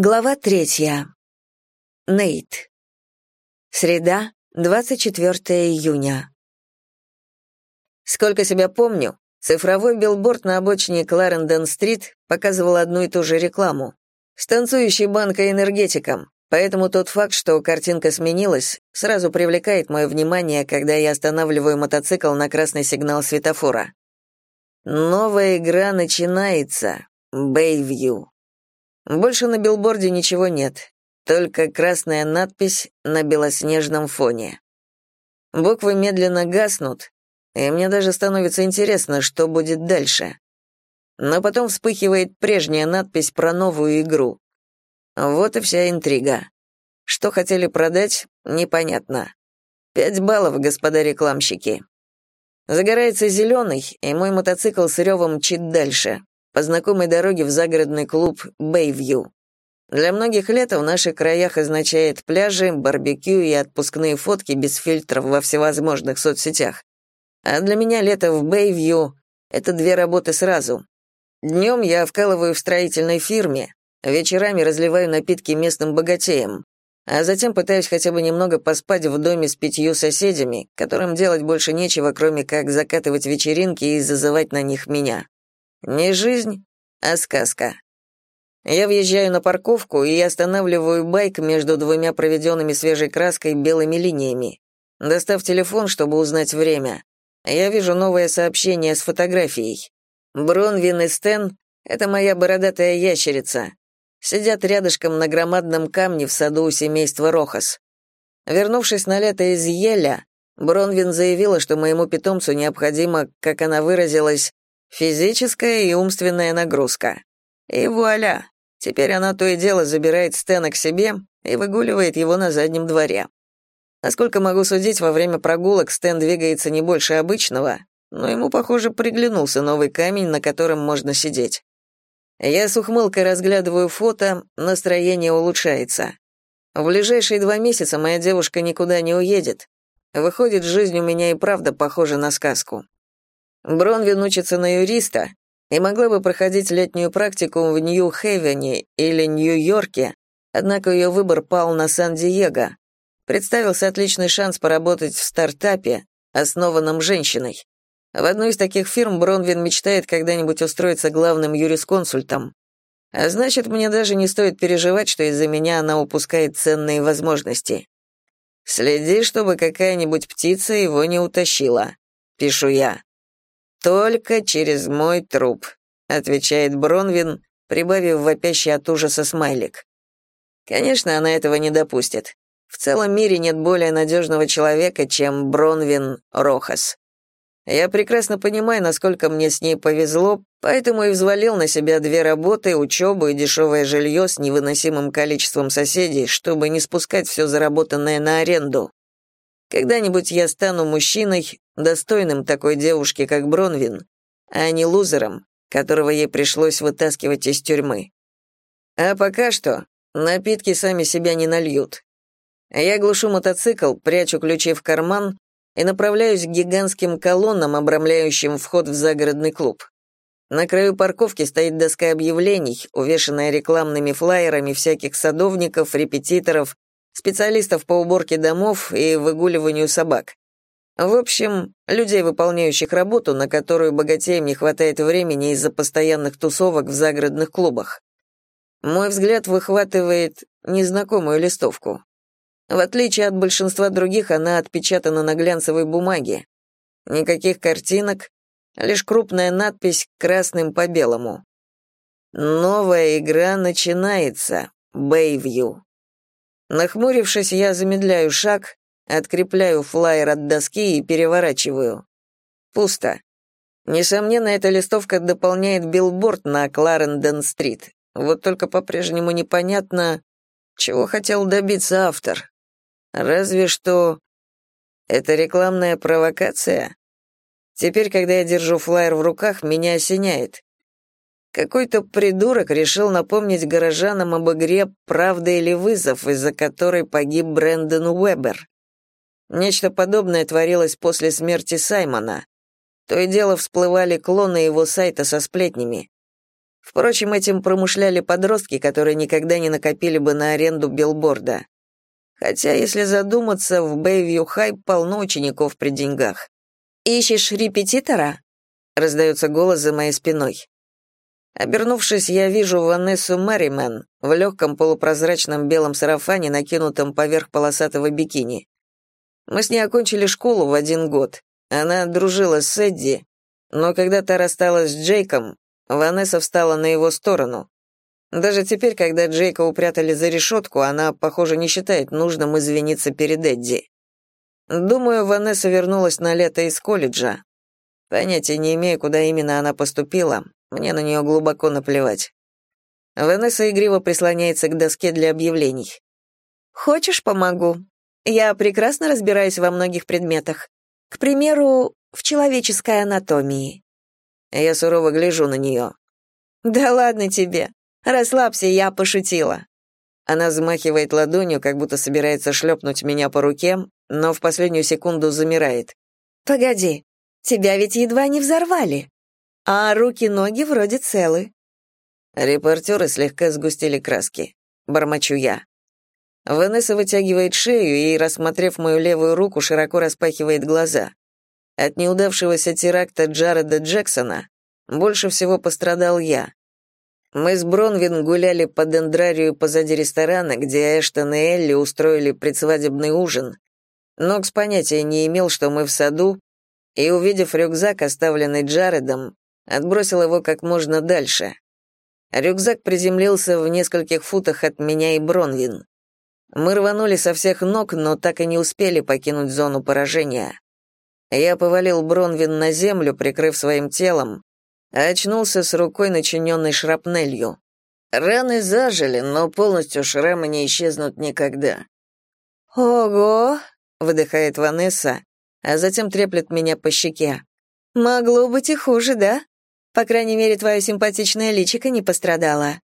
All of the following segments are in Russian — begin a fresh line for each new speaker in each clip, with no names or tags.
Глава третья. Нейт. Среда, 24 июня. Сколько себя помню, цифровой билборд на обочине Кларендон-стрит показывал одну и ту же рекламу. С танцующей банкой энергетиком, поэтому тот факт, что картинка сменилась, сразу привлекает мое внимание, когда я останавливаю мотоцикл на красный сигнал светофора. Новая игра начинается. Бэйвью. Больше на билборде ничего нет, только красная надпись на белоснежном фоне. Буквы медленно гаснут, и мне даже становится интересно, что будет дальше. Но потом вспыхивает прежняя надпись про новую игру. Вот и вся интрига. Что хотели продать, непонятно. Пять баллов, господа рекламщики. Загорается зеленый, и мой мотоцикл с ревом мчит дальше по знакомой дороге в загородный клуб «Бэйвью». Для многих лето в наших краях означает пляжи, барбекю и отпускные фотки без фильтров во всевозможных соцсетях. А для меня лето в Бэйвью — это две работы сразу. Днем я вкалываю в строительной фирме, вечерами разливаю напитки местным богатеям, а затем пытаюсь хотя бы немного поспать в доме с пятью соседями, которым делать больше нечего, кроме как закатывать вечеринки и зазывать на них меня. Не жизнь, а сказка. Я въезжаю на парковку и останавливаю байк между двумя проведенными свежей краской белыми линиями. Достав телефон, чтобы узнать время, я вижу новое сообщение с фотографией. Бронвин и Стэн — это моя бородатая ящерица. Сидят рядышком на громадном камне в саду у семейства Рохас. Вернувшись на лето из Еля, Бронвин заявила, что моему питомцу необходимо, как она выразилась, Физическая и умственная нагрузка. И вуаля! Теперь она то и дело забирает Стэна к себе и выгуливает его на заднем дворе. Насколько могу судить, во время прогулок Стэн двигается не больше обычного, но ему, похоже, приглянулся новый камень, на котором можно сидеть. Я с ухмылкой разглядываю фото, настроение улучшается. В ближайшие два месяца моя девушка никуда не уедет. Выходит, жизнь у меня и правда похожа на сказку. Бронвин учится на юриста и могла бы проходить летнюю практику в Нью-Хейвене или Нью-Йорке, однако ее выбор пал на Сан-Диего. Представился отличный шанс поработать в стартапе, основанном женщиной. В одну из таких фирм Бронвин мечтает когда-нибудь устроиться главным юрисконсультом. А значит, мне даже не стоит переживать, что из-за меня она упускает ценные возможности. «Следи, чтобы какая-нибудь птица его не утащила», — пишу я. «Только через мой труп», — отвечает Бронвин, прибавив вопящий от ужаса смайлик. Конечно, она этого не допустит. В целом мире нет более надежного человека, чем Бронвин Рохас. Я прекрасно понимаю, насколько мне с ней повезло, поэтому и взвалил на себя две работы, учебу и дешевое жилье с невыносимым количеством соседей, чтобы не спускать все заработанное на аренду. Когда-нибудь я стану мужчиной, достойным такой девушки, как Бронвин, а не лузером, которого ей пришлось вытаскивать из тюрьмы. А пока что напитки сами себя не нальют. Я глушу мотоцикл, прячу ключи в карман и направляюсь к гигантским колоннам, обрамляющим вход в загородный клуб. На краю парковки стоит доска объявлений, увешанная рекламными флаерами всяких садовников, репетиторов, специалистов по уборке домов и выгуливанию собак. В общем, людей, выполняющих работу, на которую богатеям не хватает времени из-за постоянных тусовок в загородных клубах. Мой взгляд выхватывает незнакомую листовку. В отличие от большинства других, она отпечатана на глянцевой бумаге. Никаких картинок, лишь крупная надпись красным по белому. Новая игра начинается. Бэйвью. Нахмурившись, я замедляю шаг, Открепляю флаер от доски и переворачиваю. Пусто. Несомненно, эта листовка дополняет билборд на Кларендон-стрит. Вот только по-прежнему непонятно, чего хотел добиться автор. Разве что... Это рекламная провокация? Теперь, когда я держу флаер в руках, меня осеняет. Какой-то придурок решил напомнить горожанам об игре «Правда или вызов», из-за которой погиб Брэндон Уэббер. Нечто подобное творилось после смерти Саймона. То и дело всплывали клоны его сайта со сплетнями. Впрочем, этим промышляли подростки, которые никогда не накопили бы на аренду билборда. Хотя, если задуматься, в Бэйвью Хай полно учеников при деньгах. «Ищешь репетитора?» — раздается голос за моей спиной. Обернувшись, я вижу Ванессу Мэримен в легком полупрозрачном белом сарафане, накинутом поверх полосатого бикини. Мы с ней окончили школу в один год. Она дружила с Эдди, но когда та рассталась с Джейком, Ванесса встала на его сторону. Даже теперь, когда Джейка упрятали за решетку, она, похоже, не считает нужным извиниться перед Эдди. Думаю, Ванесса вернулась на лето из колледжа. Понятия не имею, куда именно она поступила, мне на нее глубоко наплевать. Ванесса игриво прислоняется к доске для объявлений. «Хочешь, помогу? Я прекрасно разбираюсь во многих предметах. К примеру, в человеческой анатомии». Я сурово гляжу на нее. «Да ладно тебе. Расслабься, я пошутила». Она взмахивает ладонью, как будто собирается шлепнуть меня по руке, но в последнюю секунду замирает. «Погоди, тебя ведь едва не взорвали, а руки-ноги вроде целы». Репортеры слегка сгустили краски. Бормочу я. Ванесса вытягивает шею и, рассмотрев мою левую руку, широко распахивает глаза. От неудавшегося теракта Джареда Джексона больше всего пострадал я. Мы с Бронвин гуляли по дендрарию позади ресторана, где Эштон и Элли устроили предсвадебный ужин. Нокс понятия не имел, что мы в саду, и, увидев рюкзак, оставленный Джаредом, отбросил его как можно дальше. Рюкзак приземлился в нескольких футах от меня и Бронвин. Мы рванули со всех ног, но так и не успели покинуть зону поражения. Я повалил Бронвин на землю, прикрыв своим телом, а очнулся с рукой, начиненной шрапнелью. Раны зажили, но полностью шрамы не исчезнут никогда. «Ого!» — выдыхает Ванесса, а затем треплет меня по щеке. «Могло быть и хуже, да? По крайней мере, твое симпатичное личико не пострадало».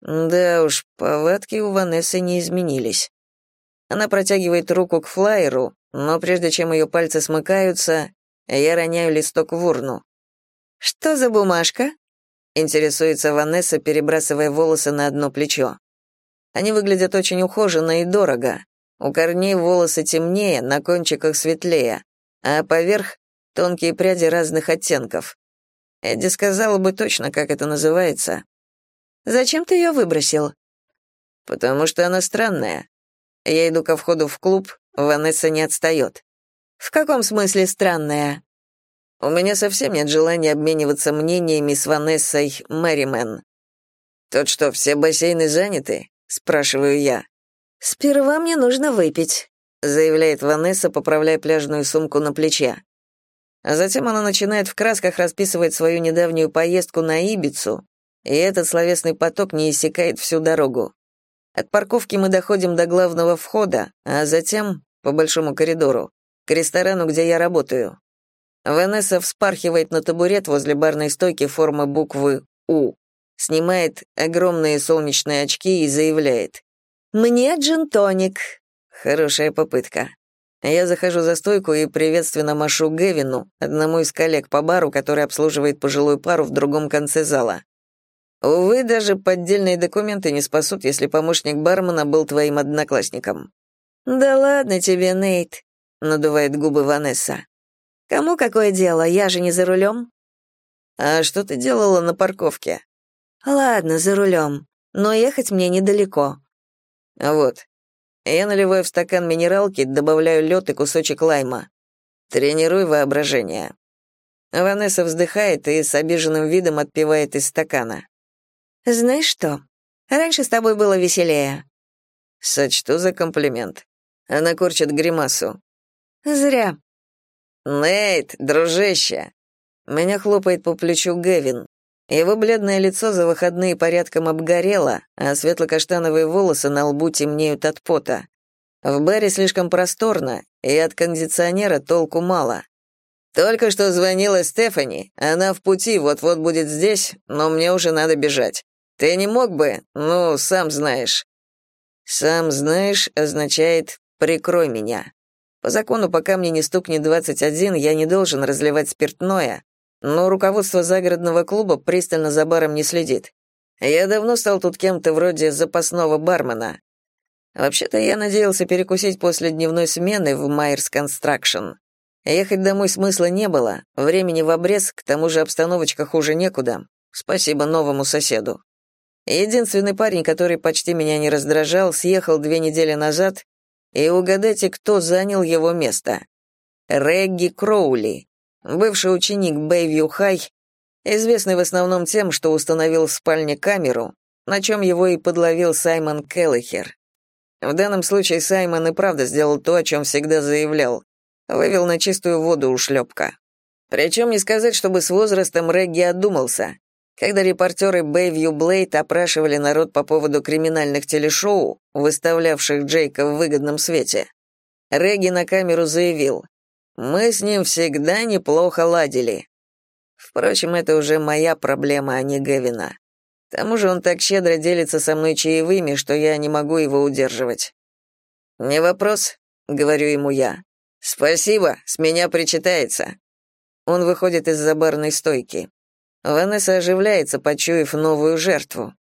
Да уж, повадки у Ванессы не изменились. Она протягивает руку к флайеру, но прежде чем ее пальцы смыкаются, я роняю листок в урну. «Что за бумажка?» — интересуется Ванесса, перебрасывая волосы на одно плечо. Они выглядят очень ухоженно и дорого. У корней волосы темнее, на кончиках светлее, а поверх — тонкие пряди разных оттенков. Эдди сказала бы точно, как это называется. «Зачем ты ее выбросил?» «Потому что она странная. Я иду ко входу в клуб, Ванесса не отстает. «В каком смысле странная?» У меня совсем нет желания обмениваться мнениями с Ванессой Мэримен. «Тот что, все бассейны заняты?» — спрашиваю я. «Сперва мне нужно выпить», — заявляет Ванесса, поправляя пляжную сумку на плече. А затем она начинает в красках расписывать свою недавнюю поездку на Ибицу, и этот словесный поток не иссякает всю дорогу. От парковки мы доходим до главного входа, а затем по большому коридору, к ресторану, где я работаю. Ванесса вспархивает на табурет возле барной стойки формы буквы «У», снимает огромные солнечные очки и заявляет «Мне джин-тоник». Хорошая попытка. Я захожу за стойку и приветственно машу Гевину, одному из коллег по бару, который обслуживает пожилую пару в другом конце зала. Увы, даже поддельные документы не спасут, если помощник бармена был твоим одноклассником. Да ладно тебе, Нейт, надувает губы Ванесса. Кому какое дело, я же не за рулем. А что ты делала на парковке? Ладно, за рулем, но ехать мне недалеко. Вот. Я наливаю в стакан минералки, добавляю лед и кусочек лайма. Тренируй воображение. Ванесса вздыхает и с обиженным видом отпивает из стакана. Знаешь что? Раньше с тобой было веселее. Сочту за комплимент. Она корчит гримасу. Зря. «Нейт, дружище!» Меня хлопает по плечу Гевин. Его бледное лицо за выходные порядком обгорело, а светло-каштановые волосы на лбу темнеют от пота. В баре слишком просторно, и от кондиционера толку мало. Только что звонила Стефани, она в пути, вот-вот будет здесь, но мне уже надо бежать. Ты не мог бы? Ну, сам знаешь. Сам знаешь означает «прикрой меня». По закону, пока мне не стукнет 21, я не должен разливать спиртное, но руководство загородного клуба пристально за баром не следит. Я давно стал тут кем-то вроде запасного бармена. Вообще-то я надеялся перекусить после дневной смены в Майерс Construction. Ехать домой смысла не было, времени в обрез, к тому же обстановочка хуже некуда. Спасибо новому соседу. Единственный парень, который почти меня не раздражал, съехал две недели назад, и угадайте, кто занял его место. Регги Кроули, бывший ученик Бэйвью Хай, известный в основном тем, что установил в спальне камеру, на чем его и подловил Саймон Келлихер. В данном случае Саймон и правда сделал то, о чем всегда заявлял. Вывел на чистую воду ушлепка. Причем не сказать, чтобы с возрастом Регги отдумался. Когда репортеры Bayview Блейд опрашивали народ по поводу криминальных телешоу, выставлявших Джейка в выгодном свете, Регги на камеру заявил, «Мы с ним всегда неплохо ладили». Впрочем, это уже моя проблема, а не Гевина. К тому же он так щедро делится со мной чаевыми, что я не могу его удерживать. «Не вопрос», — говорю ему я. «Спасибо, с меня причитается». Он выходит из-за барной стойки. Ванесса оживляется, почуяв новую жертву.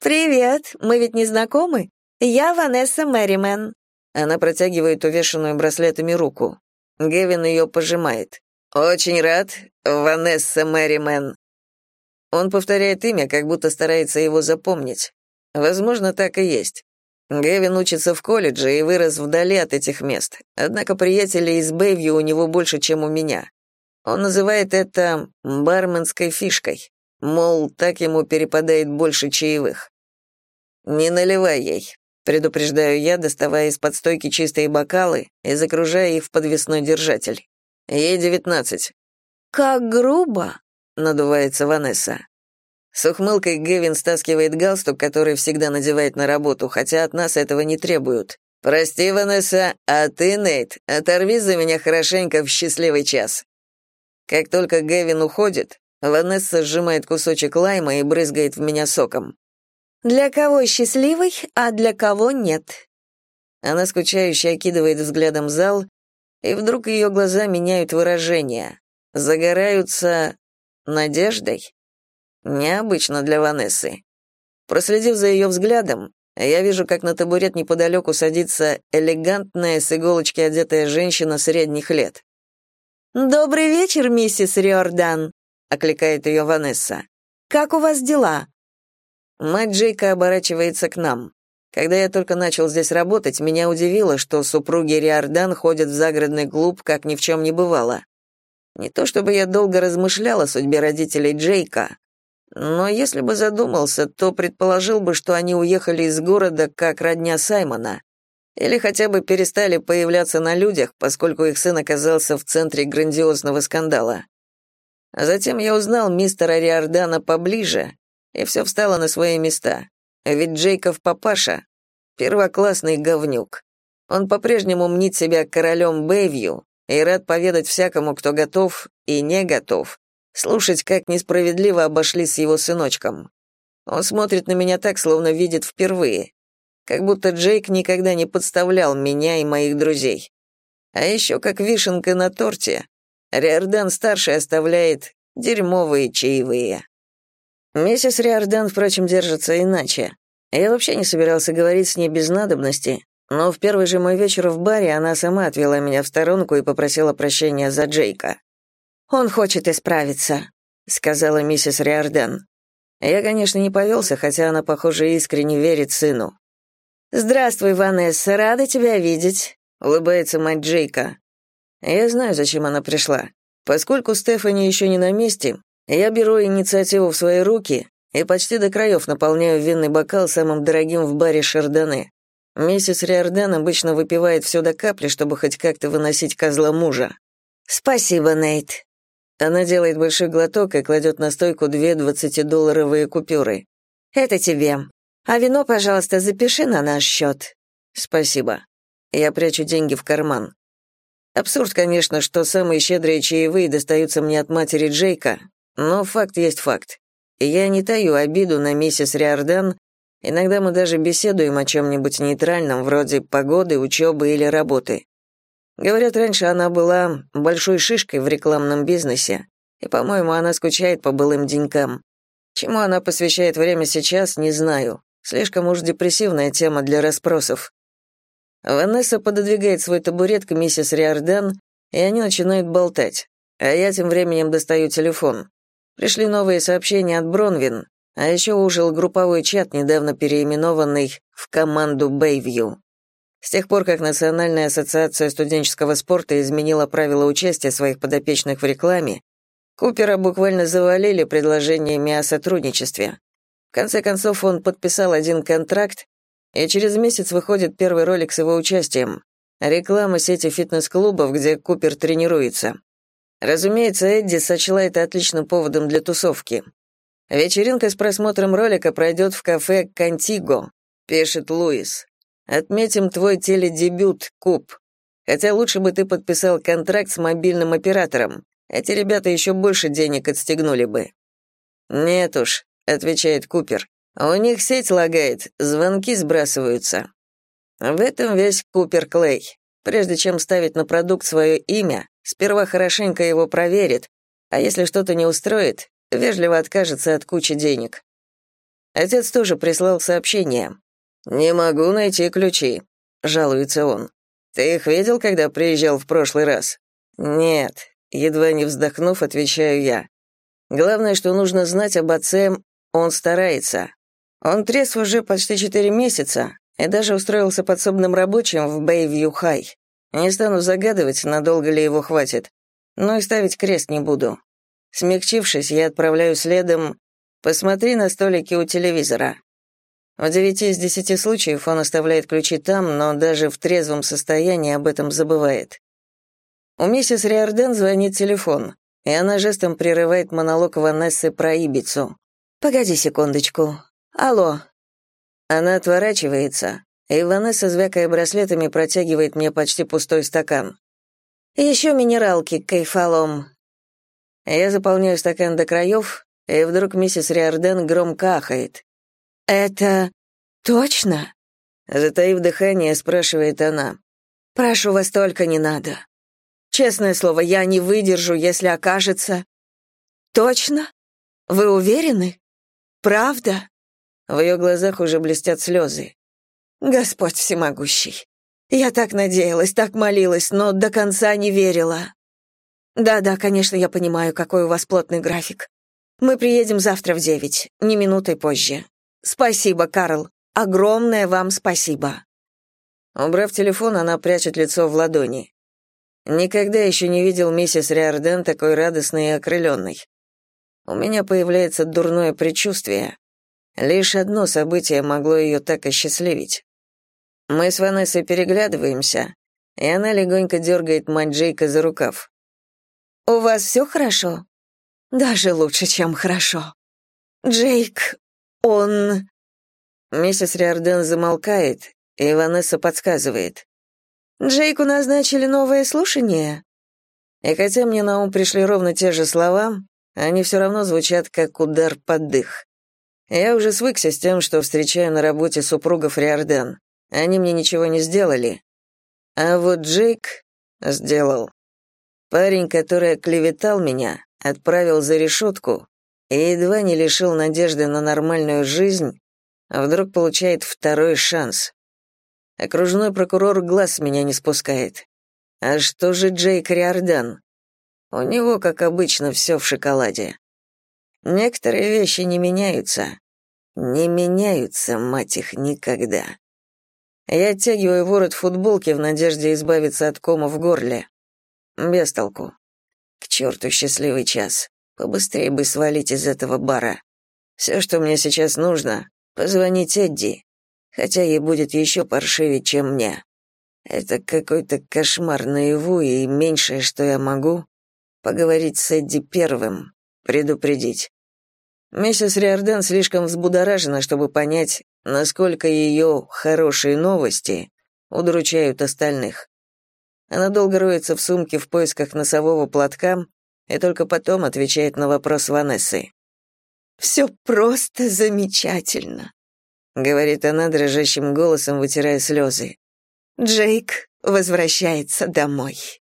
«Привет, мы ведь не знакомы? Я Ванесса Мэримен».
Она протягивает увешанную браслетами руку. Гевин ее пожимает. «Очень рад, Ванесса Мэримен». Он повторяет имя, как будто старается его запомнить. Возможно, так и есть. Гевин учится в колледже и вырос вдали от этих мест, однако приятелей из Бэйвью у него больше, чем у меня. Он называет это барменской фишкой, мол, так ему перепадает больше чаевых. «Не наливай ей», — предупреждаю я, доставая из-под стойки чистые бокалы и загружая их в подвесной держатель. Ей девятнадцать.
«Как грубо», —
надувается Ванесса. С ухмылкой Гевин стаскивает галстук, который всегда надевает на работу, хотя от нас этого не требуют. «Прости, Ванесса, а ты, Нейт, оторви за меня хорошенько в счастливый час». Как только Гэвин уходит, Ванесса сжимает кусочек лайма и брызгает в меня соком.
«Для кого счастливый, а для кого нет?»
Она скучающе окидывает взглядом зал, и вдруг ее глаза меняют выражение. Загораются надеждой. Необычно для Ванессы. Проследив за ее взглядом, я вижу, как на табурет неподалеку садится элегантная с иголочки одетая женщина средних лет.
«Добрый вечер, миссис Риордан», — окликает ее Ванесса. «Как у вас дела?»
Мать Джейка оборачивается к нам. Когда я только начал здесь работать, меня удивило, что супруги Риордан ходят в загородный клуб, как ни в чем не бывало. Не то чтобы я долго размышлял о судьбе родителей Джейка, но если бы задумался, то предположил бы, что они уехали из города как родня Саймона, или хотя бы перестали появляться на людях, поскольку их сын оказался в центре грандиозного скандала. А затем я узнал мистера Риордана поближе, и все встало на свои места. Ведь Джейков папаша — первоклассный говнюк. Он по-прежнему мнит себя королем Бэйвью и рад поведать всякому, кто готов и не готов, слушать, как несправедливо обошли с его сыночком. Он смотрит на меня так, словно видит впервые, как будто Джейк никогда не подставлял меня и моих друзей. А еще как вишенка на торте, Риордан-старший оставляет дерьмовые чаевые. Миссис Риордан, впрочем, держится иначе. Я вообще не собирался говорить с ней без надобности, но в первый же мой вечер в баре она сама отвела меня в сторонку и попросила прощения за Джейка.
«Он хочет исправиться», — сказала миссис Риордан.
Я, конечно, не повелся, хотя она, похоже, искренне верит сыну.
«Здравствуй, Ванесса, рада тебя видеть», —
улыбается мать Джейка. Я знаю, зачем она пришла. Поскольку Стефани еще не на месте, я беру инициативу в свои руки и почти до краев наполняю винный бокал самым дорогим в баре Шардоне. Миссис Риордан обычно выпивает все до капли, чтобы хоть как-то выносить козла мужа.
«Спасибо, Нейт».
Она делает большой глоток и кладет на стойку две двадцатидолларовые купюры.
«Это тебе. А вино, пожалуйста, запиши на наш счет».
«Спасибо. Я прячу деньги в карман. Абсурд, конечно, что самые щедрые чаевые достаются мне от матери Джейка, но факт есть факт. Я не таю обиду на миссис Риордан, иногда мы даже беседуем о чем-нибудь нейтральном, вроде погоды, учебы или работы. Говорят, раньше она была большой шишкой в рекламном бизнесе, И, по-моему, она скучает по былым денькам. Чему она посвящает время сейчас, не знаю. Слишком уж депрессивная тема для расспросов. Ванесса пододвигает свой табурет к миссис Риордан, и они начинают болтать. А я тем временем достаю телефон. Пришли новые сообщения от Бронвин, а еще ужил групповой чат, недавно переименованный в команду Бэйвью. С тех пор, как Национальная ассоциация студенческого спорта изменила правила участия своих подопечных в рекламе, Купера буквально завалили предложениями о сотрудничестве. В конце концов, он подписал один контракт, и через месяц выходит первый ролик с его участием. Реклама сети фитнес-клубов, где Купер тренируется. Разумеется, Эдди сочла это отличным поводом для тусовки. Вечеринка с просмотром ролика пройдет в кафе «Контиго», пишет Луис. Отметим твой теледебют, Куб. Хотя лучше бы ты подписал контракт с мобильным оператором. Эти ребята еще больше денег отстегнули бы. Нет уж, отвечает Купер. У них сеть лагает, звонки сбрасываются. В этом весь Купер Клей. Прежде чем ставить на продукт свое имя, сперва хорошенько его проверит, а если что-то не устроит, вежливо откажется от кучи денег. Отец тоже прислал сообщение. «Не могу найти ключи», — жалуется он. «Ты их видел, когда приезжал в прошлый раз?» «Нет», — едва не вздохнув, отвечаю я. «Главное, что нужно знать об отце, он старается. Он трезв уже почти четыре месяца и даже устроился подсобным рабочим в Бэйвью-Хай. Не стану загадывать, надолго ли его хватит, но и ставить крест не буду. Смягчившись, я отправляю следом «Посмотри на столике у телевизора». В девяти из десяти случаев он оставляет ключи там, но даже в трезвом состоянии об этом забывает. У миссис Риорден звонит телефон, и она жестом прерывает монолог Ванессы про Ибицу. «Погоди секундочку. Алло». Она отворачивается, и Ванесса, звякая браслетами, протягивает мне почти пустой стакан. «Еще минералки, кайфалом». Я заполняю стакан до краев, и вдруг миссис Риорден громко ахает. «Это точно?» Затаив дыхание, спрашивает она. «Прошу вас, только не надо. Честное слово, я не выдержу, если окажется...» «Точно? Вы уверены? Правда?» В ее глазах уже блестят слезы. «Господь всемогущий. Я так надеялась, так молилась, но до конца не верила. Да-да, конечно, я понимаю, какой у вас плотный график. Мы приедем завтра в девять, не минутой позже. Спасибо, Карл. Огромное вам спасибо. Убрав телефон, она прячет лицо в ладони. Никогда еще не видел миссис Риорден такой радостной и окрыленной. У меня появляется дурное предчувствие. Лишь одно событие могло ее так осчастливить. Мы с Ванессой переглядываемся, и она легонько дергает мать Джейка за рукав. «У вас все хорошо?» «Даже лучше, чем хорошо. Джейк, он...» Миссис Риорден замолкает, и Ванесса подсказывает. «Джейку назначили новое слушание?» И хотя мне на ум пришли ровно те же слова, они все равно звучат как удар под дых. Я уже свыкся с тем, что встречаю на работе супругов Риорден. Они мне ничего не сделали. А вот Джейк сделал. Парень, который клеветал меня, отправил за решетку, и едва не лишил надежды на нормальную жизнь, вдруг получает второй шанс. Окружной прокурор глаз меня не спускает. А что же Джейк Риордан? У него, как обычно, все в шоколаде. Некоторые вещи не меняются. Не меняются, мать их, никогда. Я оттягиваю ворот футболки в надежде избавиться от кома в горле. Без толку. К черту счастливый час. Побыстрее бы свалить из этого бара. Все, что мне сейчас нужно, позвонить Эдди, хотя ей будет еще паршивее, чем мне. Это какой-то кошмар наяву, и меньшее, что я могу, поговорить с Эдди первым, предупредить. Миссис Риордан слишком взбудоражена, чтобы понять, насколько ее хорошие новости удручают остальных. Она долго роется в сумке в поисках носового платка, и только потом отвечает на вопрос Ванессы. «Все просто замечательно», — говорит она дрожащим голосом, вытирая слезы. «Джейк возвращается домой».